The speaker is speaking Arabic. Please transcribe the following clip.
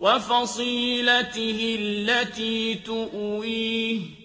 وَفَصِيلَتِهِ الَّتِي تُؤْوِيهِ